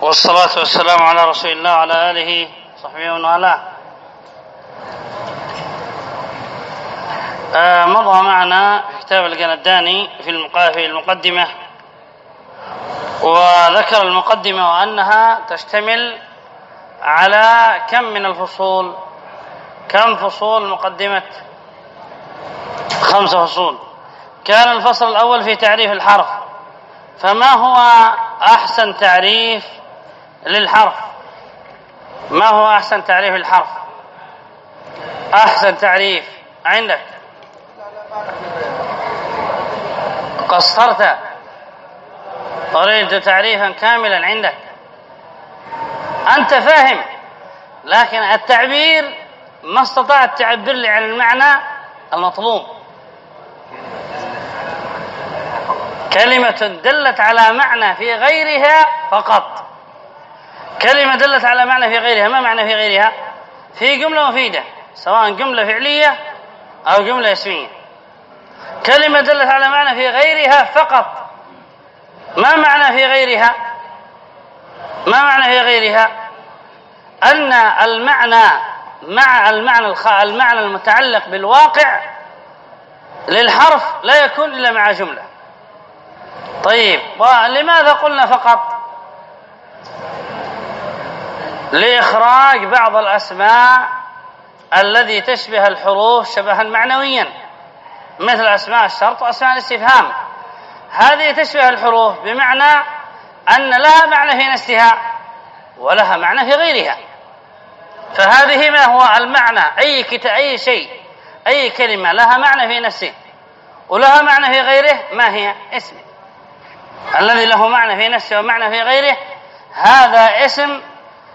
والصلاة والسلام على رسول الله وعلى آله وصحبه ومن والاه. آه مضى معنا كتاب القنداني في المقدمة. وذكر المقدمة وأنها تشتمل على كم من الفصول. كم فصول مقدمة؟ خمسة فصول. كان الفصل الأول في تعريف الحرف. فما هو أحسن تعريف للحرف. ما هو أحسن تعريف الحرف؟ أحسن تعريف. عندك. قصرت. أريد تعريفا كاملا. عندك. أنت فاهم. لكن التعبير ما استطعت تعبر لي عن المعنى المطلوب. كلمة دلت على معنى في غيرها فقط. كلمة دلت على معنى في غيرها. ما معنى في غيرها؟ في جملة مفيدة سواء جملة فعلية أو جملة اسمية كلمة دلت على معنى في غيرها فقط. ما معنى في غيرها؟ ما معنى في غيرها؟ أن المعنى مع المعنى الخ... المعنى المتعلق بالواقع للحرف لا يكون إلا مع جملة. طيب ولماذا قلنا فقط؟ لإخراج بعض الأسماء الذي تشبه الحروف شبها معنويا. مثل أسماء الشرط وأسماء الاستفهام. هذه تشبه الحروف بمعنى أن لها معنى في نفسها ولها معنى في غيرها. فهذه ما هو المعنى؟ أي كتا أي شيء أي كلمة لها معنى في نفسه ولها معنى في غيره ما هي اسم. الذي له معنى في نفسه ومعنى في غيره هذا اسم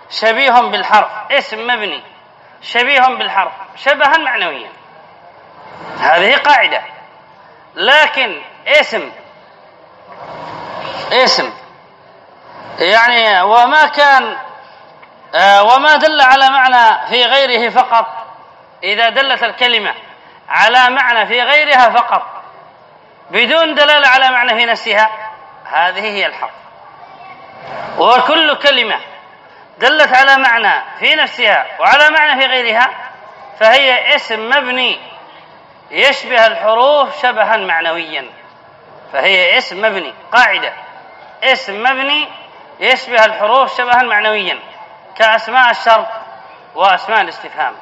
شبيه بالحرف. اسم مبني. شبيه بالحرف. شبها معنويا. هذه قاعدة. لكن اسم. اسم. يعني وما كان آه، وما دل على معنى في غيره فقط. إذا دلت الكلمة على معنى في غيرها فقط. بدون دلالة على معنى في نفسها. هذه هي الحق وكل كلمة دلت على معنى في نفسها وعلى معنى في غيرها فهي اسم مبني يشبه الحروف شبها معنويا. فهي اسم مبني قاعدة. اسم مبني يشبه الحروف شبها معنويا كأسماء الشرط وأسماء الاستفهام.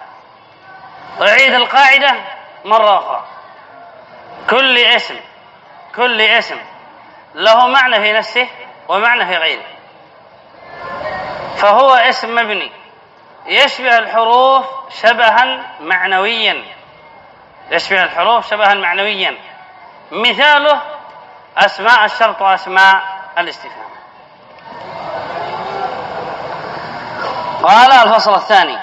أعيد القاعدة مرة أخرى. كل اسم كل اسم له معنى في نفسه ومعنى في غيره. فهو اسم مبني. يشبه الحروف شبها معنويا. يشبه الحروف شبها معنويا. مثاله أسماء الشرط وأسماء الاستفهام. قال الفصل الثاني.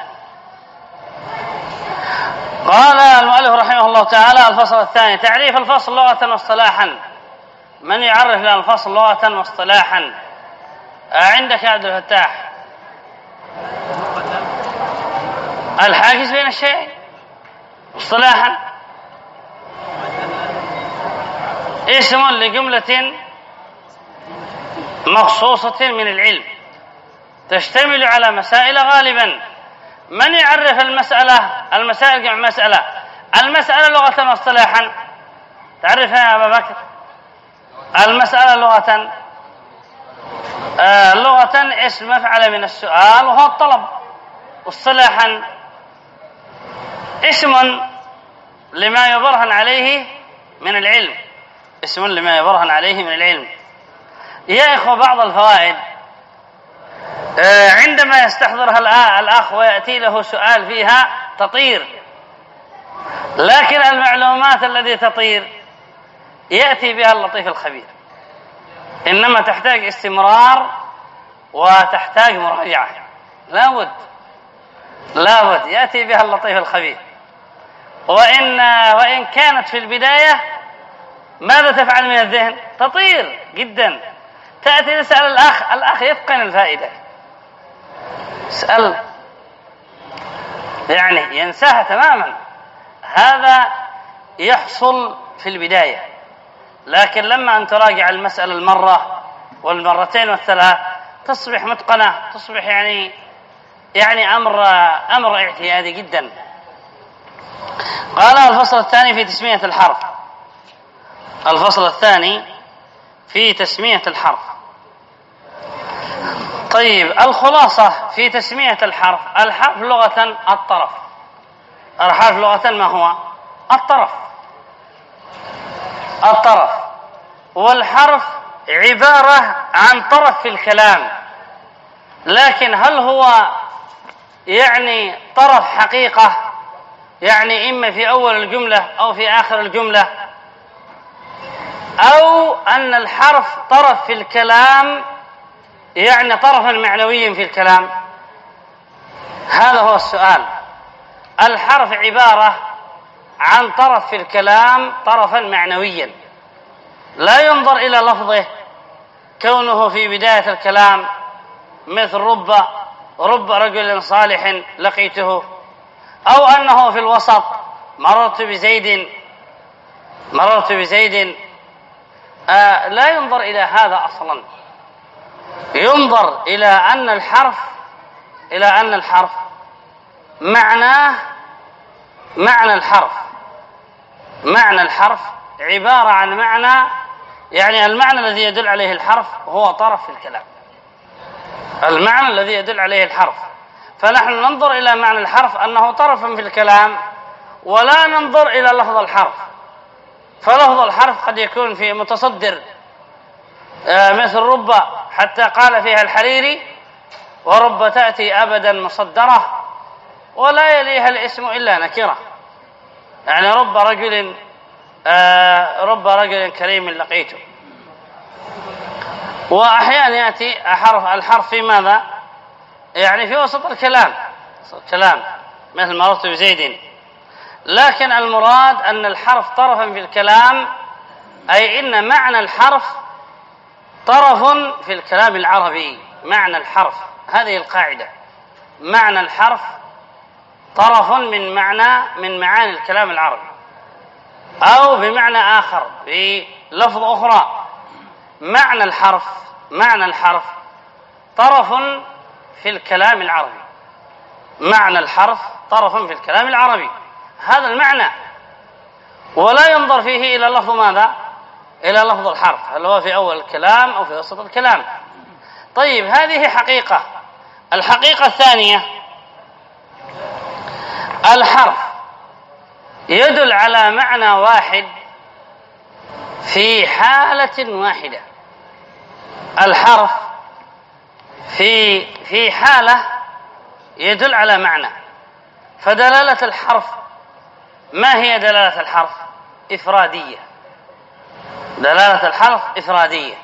قال المؤلف رحمه الله تعالى الفصل الثاني تعريف الفصل لغة واصطلاحا. من يعرف لنا الفصل لغة واصطلاحا؟ عندك يا عبد الفتاح. الحاجز بين الشيئين اصطلاحا اسم لجملة مخصوصة من العلم تشتمل على مسائل غالبا. من يعرف المسألة؟ المسائل جمع مسألة. المسألة لغة واصطلاحا تعرفها يا أبا بكر؟ المسألة لغة لغة اسم مفعل من السؤال؟ وهو الطلب. اصطلاحا اسم لما يبرهن عليه من العلم. اسم لما يبرهن عليه من العلم. يا إخوة بعض الفوائد. آه، عندما يستحضرها الأخ ويأتي له سؤال فيها تطير. لكن المعلومات التي تطير يأتي بها اللطيف الخبير. إنما تحتاج استمرار وتحتاج مراجعة. لابد لابد يأتي بها اللطيف الخبير. وإن وإن كانت في البداية ماذا تفعل من الذهن؟ تطير جدا. تأتي تسأل الأخ الأخ يتقن الفائدة. اسأل يعني ينساها تماما. هذا يحصل في البداية. لكن لما أن تراجع المسألة المرة والمرتين والثلاث تصبح متقنة تصبح يعني يعني أمر أمر اعتيادي جدا. قال الفصل الثاني في تسمية الحرف. الفصل الثاني في تسمية الحرف. طيب الخلاصة في تسمية الحرف. الحرف لغة الطرف. الحرف لغة ما هو؟ الطرف. الطرف. والحرف عبارة عن طرف في الكلام. لكن هل هو يعني طرف حقيقة؟ يعني إما في أول الجملة أو في آخر الجملة؟ أو أن الحرف طرف في الكلام يعني طرفا معنويا في الكلام؟ هذا هو السؤال. الحرف عبارة عن طرف في الكلام طرفا معنويا. لا ينظر إلى لفظه كونه في بداية الكلام مثل رب رب رجل صالح لقيته أو أنه في الوسط مررت بزيد مررت بزيد. آه لا ينظر إلى هذا أصلا. ينظر إلى أن الحرف إلى أن الحرف معناه معنى الحرف. معنى الحرف عبارة عن معنى يعني المعنى الذي يدل عليه الحرف هو طرف الكلام. المعنى الذي يدل عليه الحرف. فنحن ننظر إلى معنى الحرف أنه طرف في الكلام ولا ننظر إلى لفظ الحرف. فلفظ الحرف قد يكون في متصدر آه، مثل رب حتى قال فيها الحريري ورب تأتي أبدا مصدرة ولا يليها الاسم إلا نكرة. يعني رب رجل آه، رب رجل كريم لقيته. وأحيانا يأتي حرف الحرف في ماذا؟ يعني في وسط الكلام الكلام مثل مررت بزيد. لكن المراد أن الحرف طرفا في الكلام أي إن معنى الحرف طرف في الكلام العربي معنى الحرف. هذه القاعدة. معنى الحرف طرف من معنى من معاني الكلام العربي أو بمعنى آخر بلفظ أخرى. معنى الحرف معنى الحرف طرف في الكلام العربي. معنى الحرف طرف في الكلام العربي. هذا المعنى. ولا ينظر فيه إلى لفظ ماذا؟ إلى لفظ الحرف هل هو في أول الكلام أو في وسط الكلام. طيب هذه حقيقة. الحقيقة الثانية الحرف يدل على معنى واحد في حالة واحدة. الحرف في في حالة يدل على معنى. فدلالة الحرف ما هي دلالة الحرف؟ إفرادية. دلالة الحرف إفرادية.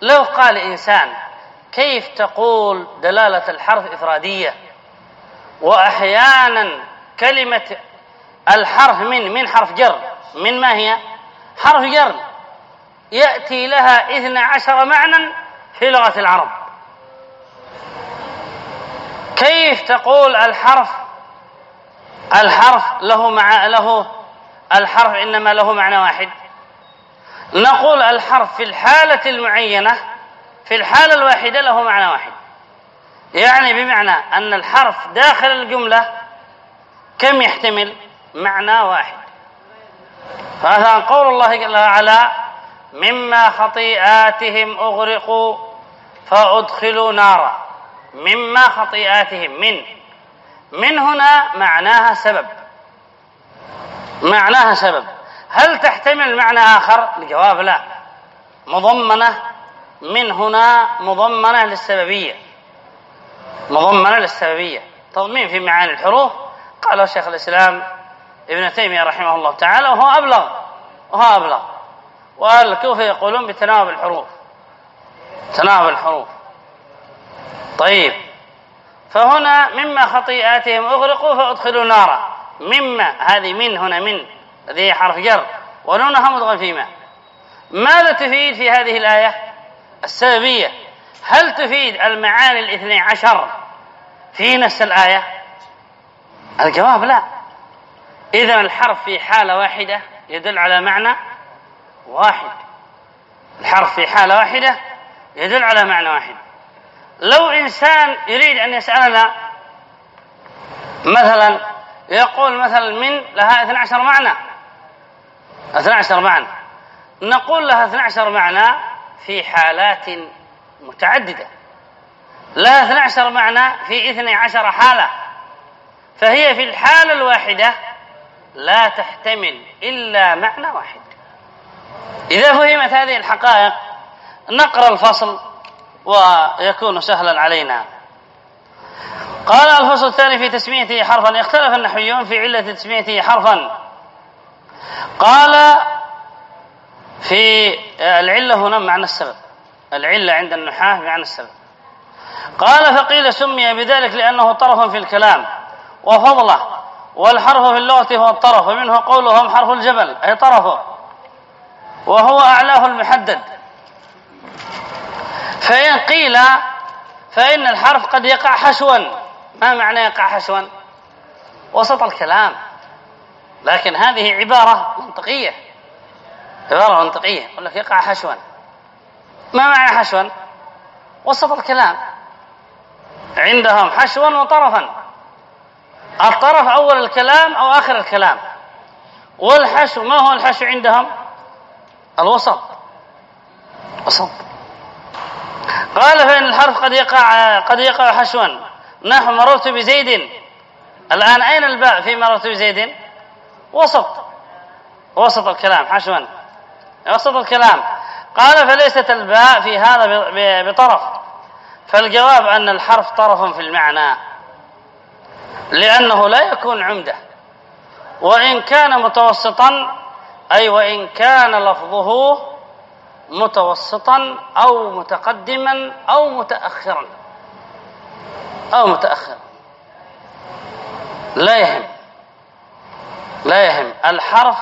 لو قال إنسان كيف تقول دلالة الحرف إفرادية؟ وأحيانا كلمة الحرف من من حرف جر. من ما هي؟ حرف جر. يأتي لها إثنى عشر معنى في لغة العرب. كيف تقول الحرف؟ الحرف له مع له الحرف إنما له معنى واحد. نقول الحرف في الحالة المعينة في الحالة الواحدة له معنى واحد. يعني بمعنى أن الحرف داخل الجملة كم يحتمل معنى واحد؟ فمثلا قول الله جل وعلا مما خطيئاتهم أغرقوا فأدخلوا نارا. مما خطيئاتهم من؟ من هنا معناها سبب. معناها سبب. هل تحتمل معنى آخر؟ الجواب لا. مضمنة من هنا مضمنة للسببية. مضمنة للسببية. تضمين في معاني الحروف قاله شيخ الإسلام ابن تيمية رحمه الله تعالى وهو أبلغ وهو أبلغ. وأهل الكوفة يقولون بتناوب الحروف تناوب الحروف. طيب فهنا مما خطيئاتهم أغرقوا فأدخلوا نارا. مما هذه من هنا من هذه حرف جر ونونها مضغم فيما ماذا تفيد في هذه الآية؟ السببية هل تفيد المعاني الاثني عشر في نفس الآية؟ الجواب لا. إذا الحرف في حالة واحدة يدل على معنى واحد. الحرف في حالة واحدة يدل على معنى واحد. لو إنسان يريد أن يسألنا مثلا يقول مثلا من لها 12 معنى. 12 معنى. نقول لها 12 معنى في حالات متعددة. لها 12 معنى في 12 حالة. فهي في الحالة الواحدة لا تحتمل إلا معنى واحد. إذا فهمت هذه الحقائق نقرأ الفصل ويكون سهلا علينا. قال الفصل الثاني في تسميته حرفا اختلف النحويون في علة تسميته حرفا. قال في العلة هنا معنى السبب. العلة عند النحاة بمعنى السبب. قال فقيل سمي بذلك لأنه طرف في الكلام. وفضله والحرف في اللغة هو الطرف ومنه قولهم حرف الجبل أي طرفه. وهو أعلاه المحدد. فإن قيل فإن الحرف قد يقع حشوا. ما معنى يقع حشوا؟ وسط الكلام. لكن هذه عبارة منطقية. عبارة منطقية. يقول لك يقع حشوا. ما معنى حشوا؟ وسط الكلام. عندهم حشوا وطرفا. الطرف أول الكلام أو آخر الكلام. والحشو ما هو الحشو عندهم؟ الوسط. وسط. قال فإن الحرف قد يقع قد يقع حشوا نحو مررت بزيد. الآن أين الباء في مررت بزيد؟ وسط. وسط الكلام حشوا وسط الكلام. قال فليست الباء في هذا بطرف. فالجواب أن الحرف طرف في المعنى. لأنه لا يكون عمدة. وإن كان متوسطا أي وإن كان لفظه متوسطا أو متقدما أو متأخرا. أو متأخرا. لا يهم. لا يهم. الحرف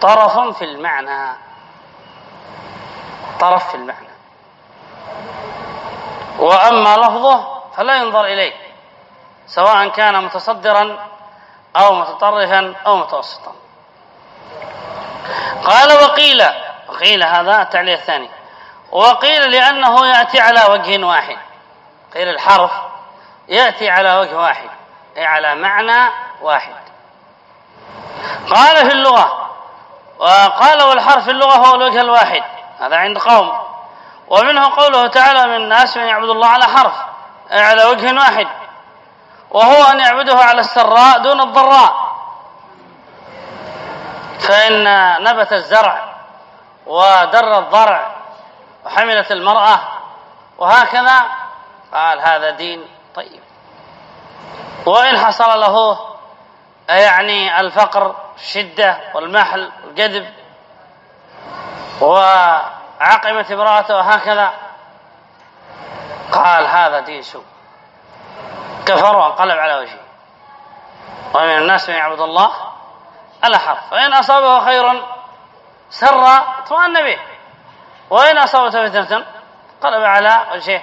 طرف في المعنى. طرف في المعنى. وأما لفظه فلا ينظر إليه. سواء كان متصدرا أو متطرفا أو متوسطا. قال وقيل وقيل هذا التعليل الثاني. وقيل لأنه يأتي على وجه واحد. قيل الحرف يأتي على وجه واحد أي على معنى واحد. قال في اللغة وقال والحرف في اللغة هو الوجه الواحد. هذا عند قوم. ومنه قوله تعالى من الناس من يعبد الله على حرف أي على وجه واحد. وهو أن يعبده على السراء دون الضراء. فإن نبت الزرع ودر الضرع وحملت المرأة وهكذا قال هذا دين. طيب. وإن حصل له يعني الفقر الشدة والمحل والجذب وعقمت امرأته وهكذا قال هذا دين سوء كفر وانقلب على وجهه. ومن الناس من يعبد الله على حرف. فإن أصابه خير سر اطمأن به. وإن أصابته فتنة قلب على وجهه.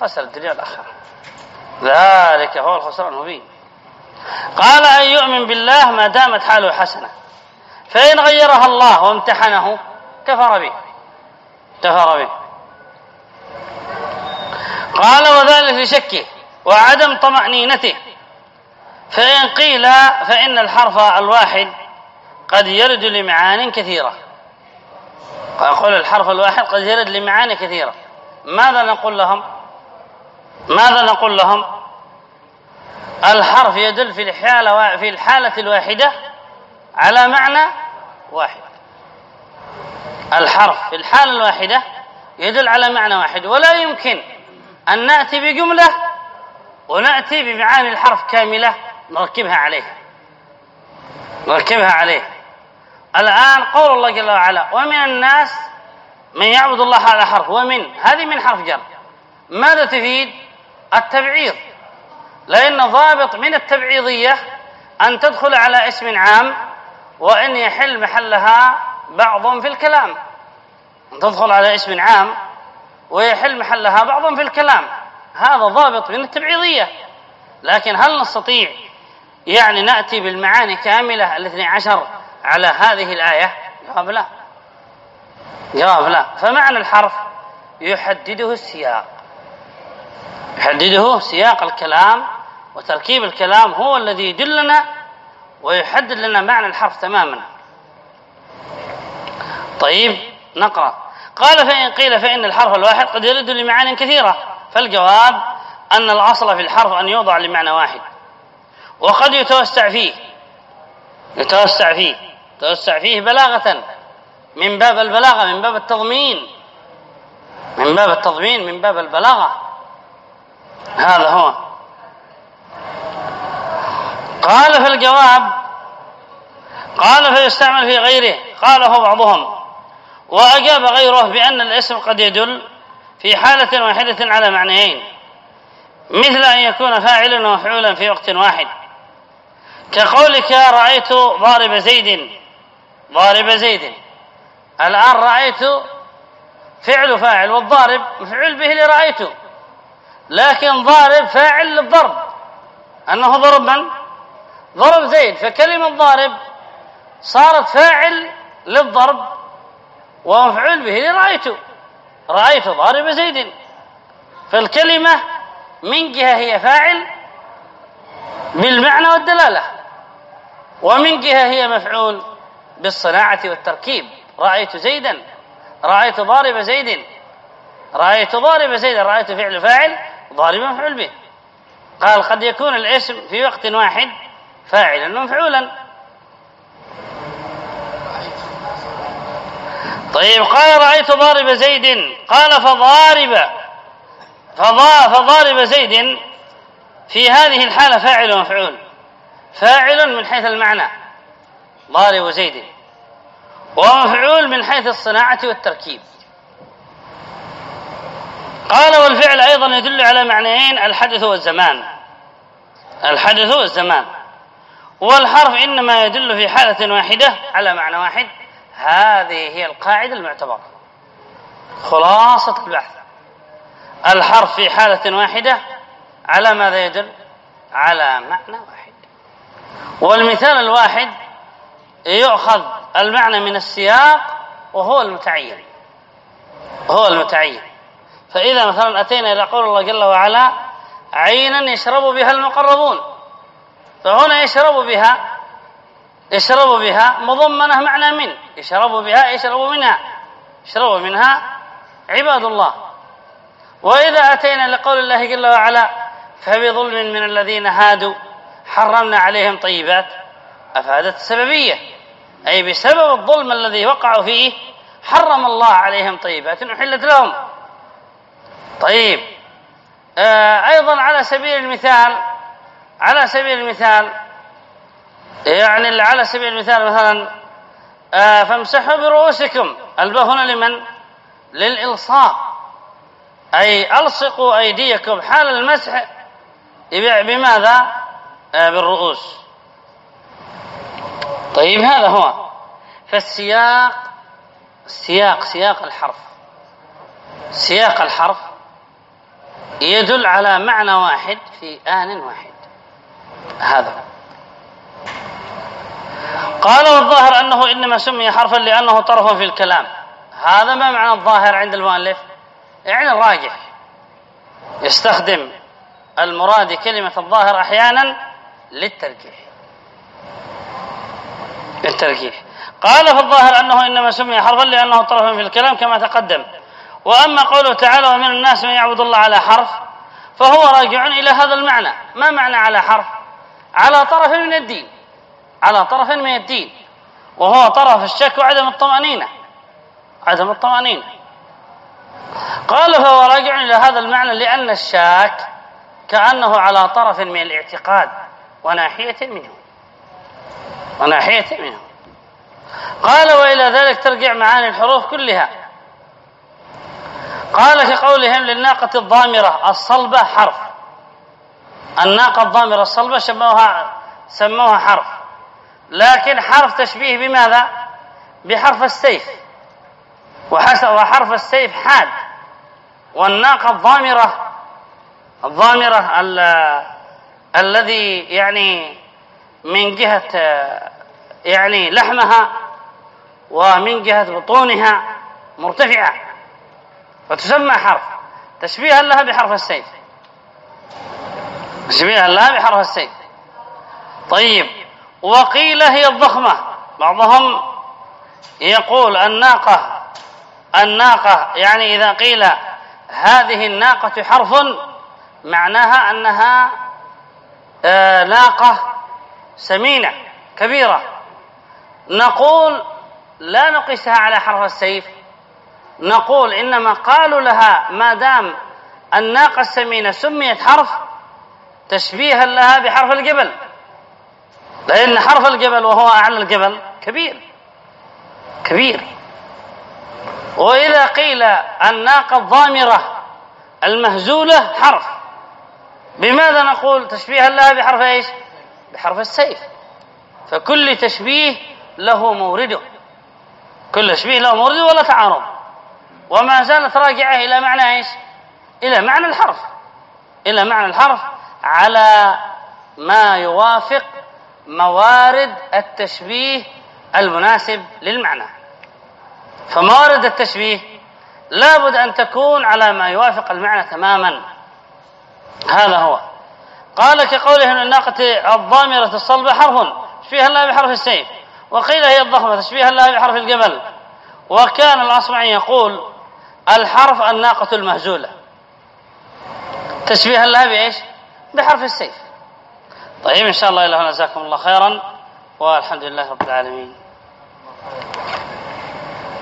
خسر الدنيا والآخرة. ذلك هو الخسران المبين. قال أن يؤمن بالله ما دامت حاله حسنة. فإن غيرها الله وامتحنه كفر به. كفر به. قال وذلك لشكه. وعدم طمأنينته. فإن قيل فإن الحرف الواحد قد يرد لمعان كثيرة. يقول الحرف الواحد قد يرد لمعاني كثيرة. ماذا نقول لهم؟ ماذا نقول لهم؟ الحرف يدل في الحالة في الحالة الواحدة على معنى واحد. الحرف في الحالة الواحدة يدل على معنى واحد. ولا يمكن أن نأتي بجملة ونأتي بمعاني الحرف كاملة نركبها عليها نركبها عليه. الآن قول الله جل وعلا ومن الناس من يعبد الله على حرف ومن هذه من حرف جر. ماذا تفيد؟ التبعيض. لأن ضابط من التبعيضية أن تدخل على اسم عام وأن يحل محلها بعض في الكلام. أن تدخل على اسم عام ويحل محلها بعض في الكلام. هذا ضابط من التبعيضية. لكن هل نستطيع يعني نأتي بالمعاني كاملة الاثني عشر على هذه الآية؟ جواب لا. جواب لا. فمعنى الحرف يحدده السياق. يحدده سياق الكلام وتركيب الكلام هو الذي يدلنا ويحدد لنا معنى الحرف تماما. طيب نقرأ. قال فإن قيل فإن الحرف الواحد قد يرد لمعان كثيرة. فالجواب أن الأصل في الحرف أن يوضع لمعنى واحد. وقد يتوسع فيه. يتوسع فيه. يتوسع فيه بلاغة. من باب البلاغة من باب التضمين. من باب التضمين من باب البلاغة. هذا هو. قال في الجواب قال فيستعمل في غيره قاله بعضهم. وأجاب غيره بأن الاسم قد يدل في حالة واحدة على معنيين. مثل أن يكون فاعلا ومفعولا في وقت واحد. كقولك رأيت ضارب زيد. ضارب زيد. الآن رأيت فعل فاعل والضارب مفعول به لرأيته لكن ضارب فاعل للضرب. أنه ضرب من؟ ضرب زيد. فكلمة ضارب صارت فاعل للضرب ومفعول به لرأيت رأيت ضارب زيد. فالكلمة من جهة هي فاعل بالمعنى والدلالة. ومن جهة هي مفعول بالصناعة والتركيب. رأيت زيدا رأيت ضارب زيد. رأيت ضارب زيدا رأيت فعل فاعل ضارب مفعول به. قال قد يكون الاسم في وقت واحد فاعلا ومفعولا. طيب قال رأيت ضارب زيد. قال فضارب. فضارب زيد في هذه الحالة فاعل ومفعول. فاعل من حيث المعنى. ضارب زيد. ومفعول من حيث الصناعة والتركيب. قال والفعل أيضا يدل على معنيين الحدث والزمان. الحدث والزمان. والحرف إنما يدل في حالة واحدة على معنى واحد. هذه هي القاعدة المعتبرة. خلاصة البحث. الحرف في حالة واحدة على ماذا يدل؟ على معنى واحد. والمثال الواحد يؤخذ المعنى من السياق وهو المتعين. هو المتعين. فإذا مثلا أتينا إلى قول الله جل وعلا عينا يشرب بها المقربون. فهنا يشرب بها يشرب بها مضمنة معنى من؟ يشرب بها يشرب منها. يشرب منها عباد الله. وإذا أتينا لقول الله جل وعلا فبظلم من الذين هادوا حرمنا عليهم طيبات أفادت السببية. أي بسبب الظلم الذي وقعوا فيه حرم الله عليهم طيبات أحلت لهم. طيب. آه أيضا على سبيل المثال على سبيل المثال يعني على سبيل المثال مثلا آه فامسحوا برؤوسكم. الباء هنا لمن؟ للإلصاق. أي ألصقوا أيديكم. حال المسح بماذا؟ آه بالرؤوس. طيب هذا هو. فالسياق سياق سياق الحرف. سياق الحرف يدل على معنى واحد في آن واحد. هذا قال والظاهر أنه إنما سمي حرفا لأنه طرف في الكلام. هذا ما معنى الظاهر عند المؤلف؟ يعني الراجح. يستخدم المراد كلمة الظاهر أحيانا للترجيح. للترجيح. قال في الظاهر أنه إنما سمي حرفا لأنه طرف في الكلام كما تقدم. وأما قوله تعالى ومن الناس من يعبد الله على حرف فهو راجع إلى هذا المعنى. ما معنى على حرف؟ على طرف من الدين. على طرف من الدين وهو طرف الشك وعدم الطمأنينة. عدم الطمأنينة. قال فهو راجع إلى هذا المعنى لأن الشاك كأنه على طرف من الاعتقاد وناحية منه. وناحية منه. قال وإلى ذلك ترجع معاني الحروف كلها. قال كقولهم للناقة الضامرة الصلبة حرف. الناقة الضامرة الصلبة سموها سموها حرف. لكن حرف تشبيه بماذا؟ بحرف السيف. وحرف السيف حاد. والناقة الضامرة الضامرة الذي يعني من جهة يعني لحمها ومن جهة بطونها مرتفعة. فتسمى حرف. تشبيها لها بحرف السيف. تشبيها لها بحرف السيف. طيب. وقيل هي الضخمة. بعضهم يقول الناقة. الناقة يعني إذا قيل هذه الناقة حرف معناها أنها آه، ناقة سمينة كبيرة. نقول لا نقيسها على حرف السيف. نقول إنما قالوا لها ما دام الناقة السمينة سميت حرف تشبيها لها بحرف الجبل. لأن حرف الجبل وهو أعلى الجبل كبير. كبير. وإذا قيل الناقة الضامرة المهزولة حرف. بماذا نقول تشبيها لها بحرف إيش؟ بحرف السيف. فكل تشبيه له مورده كل تشبيه له مورده ولا تعارض. وما زالت راجعة إلى معنى إيش؟ إلى معنى الحرف. إلى معنى الحرف على ما يوافق موارد التشبيه المناسب للمعنى. فموارد التشبيه لابد أن تكون على ما يوافق المعنى تماما. هذا هو. قال كقوله إن الناقة الضامرة الصلبة حرف تشبيها لها بحرف السيف وقيل هي الضخمة تشبيها لها بحرف الجبل. وكان الأصمعي يقول الحرف الناقة المهزولة. تشبيها لها بإيش؟ بحرف السيف. طيب إن شاء الله إلى هنا جزاكم الله خيرا والحمد لله رب العالمين.